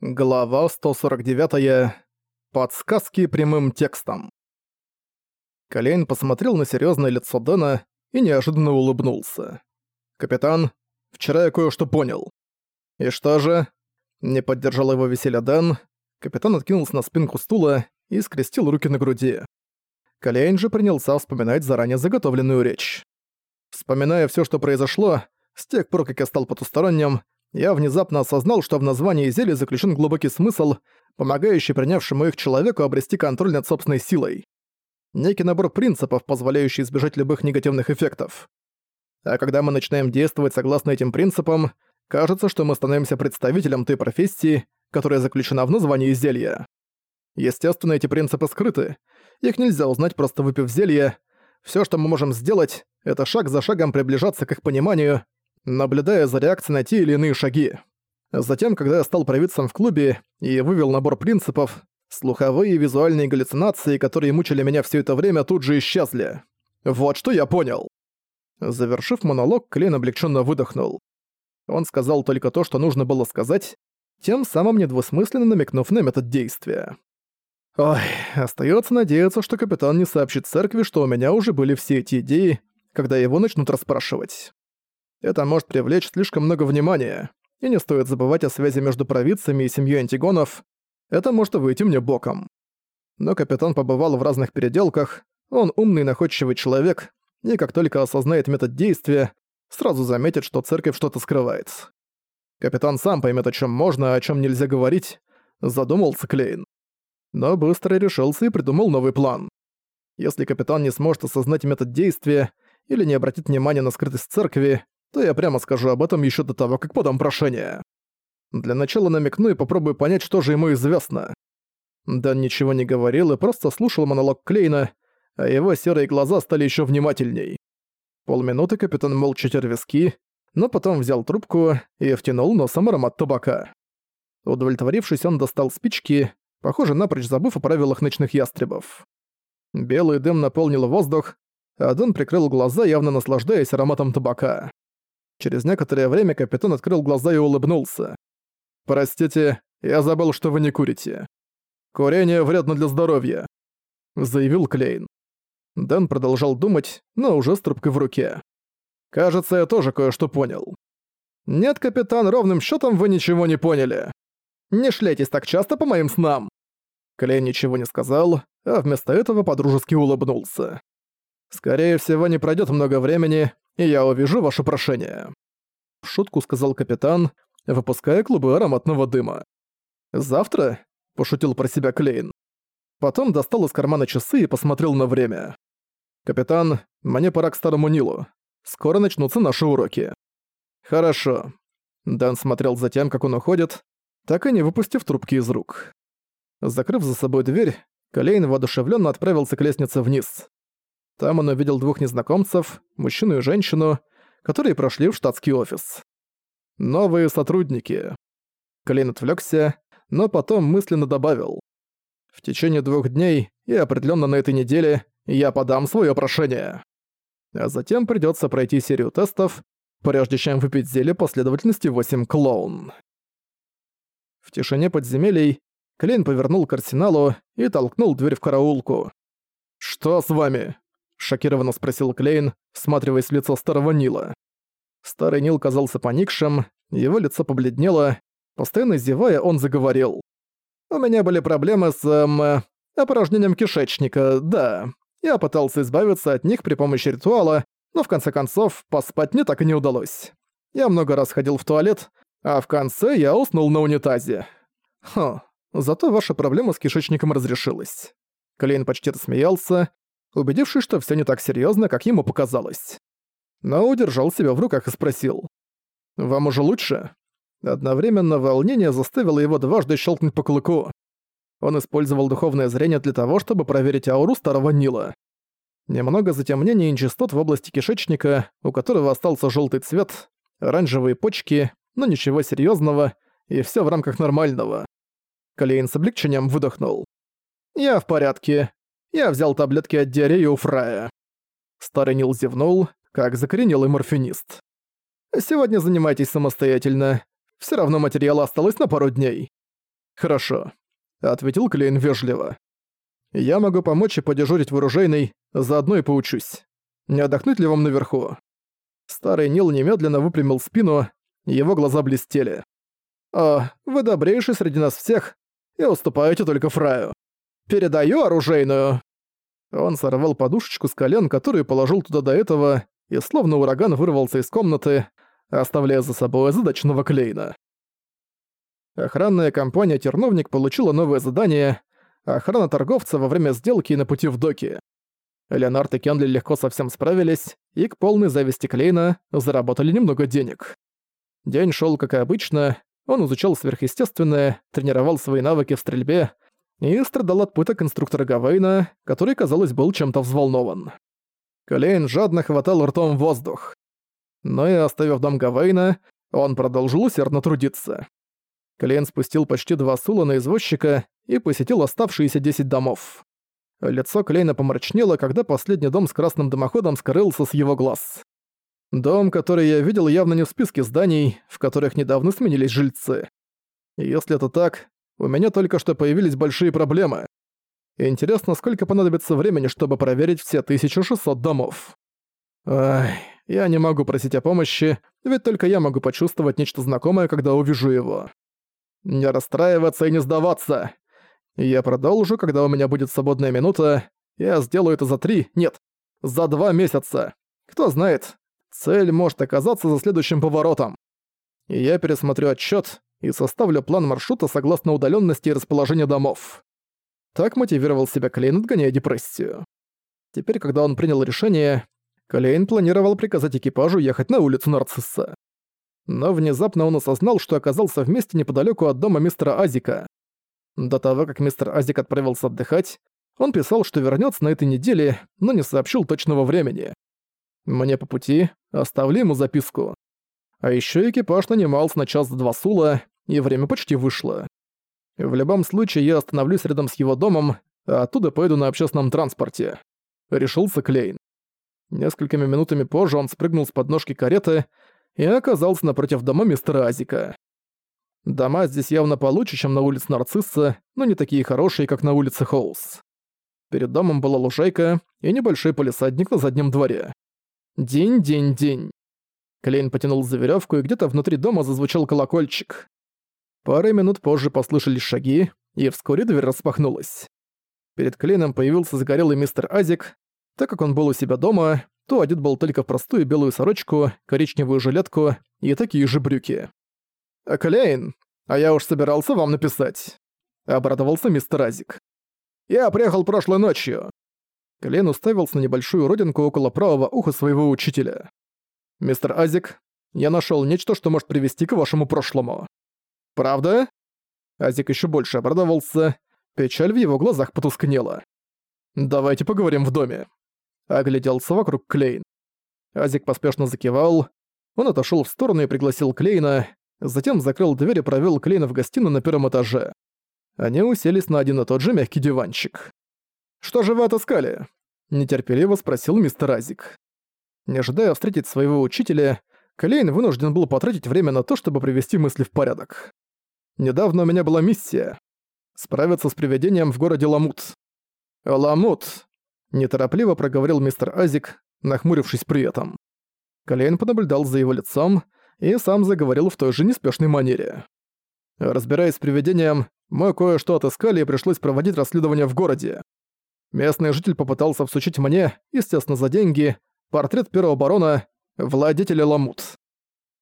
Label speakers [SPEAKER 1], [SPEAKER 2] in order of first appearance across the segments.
[SPEAKER 1] Глава 149. Подсказки прямым текстом. Колейн посмотрел на серьёзное лицо Дэна и неожиданно улыбнулся. «Капитан, вчера я кое-что понял». «И что же?» Не поддержал его веселье Дэн. Капитан откинулся на спинку стула и скрестил руки на груди. Колейн же принялся вспоминать заранее заготовленную речь. Вспоминая всё, что произошло, с тех пор, как я стал потусторонним, я внезапно осознал, что в названии зелья заключен глубокий смысл, помогающий принявшему их человеку обрести контроль над собственной силой. Некий набор принципов, позволяющий избежать любых негативных эффектов. А когда мы начинаем действовать согласно этим принципам, кажется, что мы становимся представителем той профессии, которая заключена в названии зелья. Естественно, эти принципы скрыты. Их нельзя узнать, просто выпив зелье. Всё, что мы можем сделать, это шаг за шагом приближаться к их пониманию наблюдая за реакцией на те или иные шаги. Затем, когда я стал провидцем в клубе и вывел набор принципов, слуховые и визуальные галлюцинации, которые мучили меня все это время, тут же исчезли. Вот что я понял. Завершив монолог, Клейн облегченно выдохнул. Он сказал только то, что нужно было сказать, тем самым недвусмысленно намекнув на метод действия. Ой, остается надеяться, что капитан не сообщит церкви, что у меня уже были все эти идеи, когда его начнут расспрашивать. Это может привлечь слишком много внимания, и не стоит забывать о связи между провидцами и семьей антигонов. Это может выйти мне боком. Но капитан побывал в разных переделках, он умный находчивый человек, и как только осознает метод действия, сразу заметит, что церковь что-то скрывает. Капитан сам поймет, о чем можно, а о чем нельзя говорить, задумался Клейн. Но быстро решился и придумал новый план. Если капитан не сможет осознать метод действия или не обратит внимания на скрытость церкви, то я прямо скажу об этом еще до того, как подам прошение. Для начала намекну и попробую понять, что же ему известно. Дан ничего не говорил и просто слушал монолог Клейна, а его серые глаза стали еще внимательней. Полминуты капитан молча тер виски, но потом взял трубку и втянул носом аромат табака. Удовлетворившись, он достал спички, похоже, напрочь забыв о правилах ночных ястребов. Белый дым наполнил воздух, а Дэн прикрыл глаза, явно наслаждаясь ароматом табака. Через некоторое время капитан открыл глаза и улыбнулся. «Простите, я забыл, что вы не курите. Курение вредно для здоровья», — заявил Клейн. Дэн продолжал думать, но уже с трубкой в руке. «Кажется, я тоже кое-что понял». «Нет, капитан, ровным счетом вы ничего не поняли. Не шляйтесь так часто по моим снам». Клейн ничего не сказал, а вместо этого подружески улыбнулся. «Скорее всего, не пройдет много времени, и я увижу ваше прошение», — в шутку сказал капитан, выпуская клубы ароматного дыма. «Завтра?» — пошутил про себя Клейн. Потом достал из кармана часы и посмотрел на время. «Капитан, мне пора к Старому Нилу. Скоро начнутся наши уроки». «Хорошо». Дэн смотрел за тем, как он уходит, так и не выпустив трубки из рук. Закрыв за собой дверь, Клейн воодушевленно отправился к лестнице вниз. Там он увидел двух незнакомцев, мужчину и женщину, которые прошли в штатский офис. Новые сотрудники. Клейн отвлекся, но потом мысленно добавил. В течение двух дней и определенно на этой неделе я подам свое прошение. А затем придется пройти серию тестов, прежде чем выпить зелье последовательности 8 клоун. В тишине подземелий Клейн повернул к арсеналу и толкнул дверь в караулку. «Что с вами?» Шокированно спросил Клейн, всматриваясь в лицо старого Нила. Старый Нил казался поникшим, его лицо побледнело, постоянно зевая, он заговорил. «У меня были проблемы с... Эм, опорожнением кишечника, да. Я пытался избавиться от них при помощи ритуала, но в конце концов поспать мне так и не удалось. Я много раз ходил в туалет, а в конце я уснул на унитазе. Хм, зато ваша проблема с кишечником разрешилась». Клейн почти рассмеялся, убедившись, что все не так серьезно, как ему показалось. Но удержал себя в руках и спросил. «Вам уже лучше?» Одновременно волнение заставило его дважды щелкнуть по клыку. Он использовал духовное зрение для того, чтобы проверить ауру старого Нила. Немного затемнения и нечистот в области кишечника, у которого остался желтый цвет, оранжевые почки, но ничего серьезного, и все в рамках нормального. Клейн с облегчением выдохнул. «Я в порядке. Я взял таблетки от диареи у Фрая. Старый Нил зевнул, как закоренелый морфинист. «Сегодня занимайтесь самостоятельно. Все равно материала осталось на пару дней». «Хорошо», — ответил Клейн вежливо. «Я могу помочь и подежурить в оружейной, заодно и поучусь. Не отдохнуть ли вам наверху?» Старый Нил немедленно выпрямил спину, его глаза блестели. «О, вы добрейший среди нас всех и уступаете только Фраю. Передаю оружейную!» Он сорвал подушечку с колен, которую положил туда до этого, и словно ураган вырвался из комнаты, оставляя за собой задачного Клейна. Охранная компания «Терновник» получила новое задание — охрана торговца во время сделки и на пути в доки. Леонард и Кенли легко совсем справились, и к полной зависти Клейна заработали немного денег. День шел как и обычно, он изучал сверхъестественное, тренировал свои навыки в стрельбе и страдал от пыток инструктора Гавейна, который, казалось, был чем-то взволнован. Клейн жадно хватал ртом воздух. Но и оставив дом Гавейна, он продолжил усердно трудиться. Клейн спустил почти два сула на извозчика и посетил оставшиеся 10 домов. Лицо Клейна помрачнело, когда последний дом с красным дымоходом скрылся с его глаз. Дом, который я видел, явно не в списке зданий, в которых недавно сменились жильцы. Если это так, у меня только что появились большие проблемы. Интересно, сколько понадобится времени, чтобы проверить все 1600 домов. Ай, я не могу просить о помощи, ведь только я могу почувствовать нечто знакомое, когда увижу его. Не расстраиваться и не сдаваться. Я продолжу, когда у меня будет свободная минута. Я сделаю это за три, нет, за два месяца. Кто знает, цель может оказаться за следующим поворотом. И я пересмотрю отчет и составлю план маршрута согласно удаленности и расположению домов. Так мотивировал себя Клейн, отгоняя депрессию. Теперь, когда он принял решение, Клейн планировал приказать экипажу ехать на улицу Нарцисса. Но внезапно он осознал, что оказался в месте неподалеку от дома мистера Азика. До того, как мистер Азик отправился отдыхать, он писал, что вернется на этой неделе, но не сообщил точного времени. Мне по пути оставили ему записку. А еще экипаж нанимался на час-два сула, и время почти вышло. В любом случае, я остановлюсь рядом с его домом, а оттуда поеду на общественном транспорте. Решился Клейн. Несколькими минутами позже он спрыгнул с подножки кареты и оказался напротив дома мистера Азика. Дома здесь явно получше, чем на улице Нарцисса, но не такие хорошие, как на улице Хоус. Перед домом была лужайка и небольшой полисадник на заднем дворе. День-день-день. Клейн потянул за веревку, и где-то внутри дома зазвучал колокольчик. Пары минут позже послышались шаги, и вскоре дверь распахнулась. Перед Клейном появился загорелый мистер Азик. Так как он был у себя дома, то одет был только в простую белую сорочку, коричневую жилетку и такие же брюки. «Клейн, а я уж собирался вам написать», — обрадовался мистер Азик. «Я приехал прошлой ночью». Клейн уставился на небольшую родинку около правого уха своего учителя. «Мистер Азик, я нашел нечто, что может привести к вашему прошлому». «Правда?» Азик еще больше обрадовался. Печаль в его глазах потускнела. «Давайте поговорим в доме». Огляделся вокруг Клейн. Азик поспешно закивал. Он отошел в сторону и пригласил Клейна. Затем закрыл дверь и провёл Клейна в гостиную на первом этаже. Они уселись на один и тот же мягкий диванчик. «Что же вы отыскали?» – нетерпеливо спросил мистер Азик. Не ожидая встретить своего учителя, Клейн вынужден был потратить время на то, чтобы привести мысли в порядок. «Недавно у меня была миссия – справиться с привидением в городе Ламут». «Ламут», – неторопливо проговорил мистер Азик, нахмурившись при этом. Клейн понаблюдал за его лицом – и сам заговорил в той же неспешной манере. Разбираясь с привидением, мы кое-что отыскали и пришлось проводить расследование в городе. Местный житель попытался всучить мне, естественно за деньги, портрет первого барона, владетеля Ламут.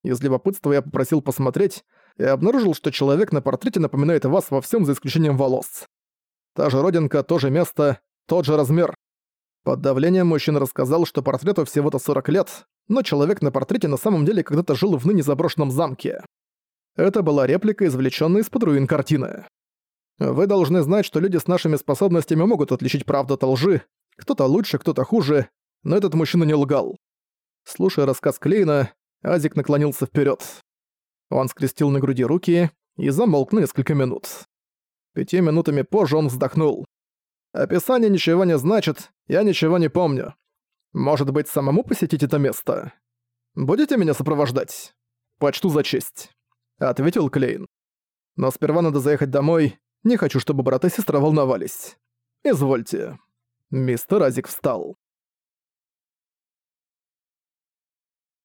[SPEAKER 1] Из любопытства я попросил посмотреть и обнаружил, что человек на портрете напоминает вас во всем за исключением волос. Та же родинка, то же место, тот же размер. Под давлением мужчина рассказал, что портрету всего-то 40 лет, но человек на портрете на самом деле когда-то жил в ныне заброшенном замке. Это была реплика, извлечённая из-под руин картины. Вы должны знать, что люди с нашими способностями могут отличить правду от лжи, кто-то лучше, кто-то хуже, но этот мужчина не лгал. Слушая рассказ Клейна, Азик наклонился вперед. Он скрестил на груди руки и замолк на несколько минут. Пяти минутами позже он вздохнул. «Описание ничего не значит, я ничего не помню. Может быть, самому посетить это место? Будете меня сопровождать? Почту за честь», — ответил Клейн. Но сперва надо заехать домой. Не хочу, чтобы брат и сестра волновались. Извольте». Мистер Азик встал.